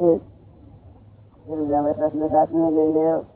फिर जब प्रश्न शास्त्र में गई